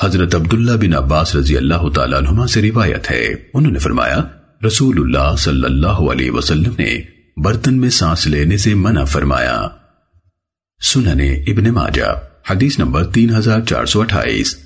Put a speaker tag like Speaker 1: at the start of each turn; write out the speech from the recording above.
Speaker 1: حضرت عبداللہ بن عباس رضی اللہ تعالیٰ عنہما سے روایت ہے۔ انہوں نے فرمایا، رسول اللہ صلی اللہ علیہ وسلم نے برتن میں سانس لینے سے منع فرمایا۔ سننے ابن ماجہ، حدیث نمبر تین ہزار چار سو اٹھائیس۔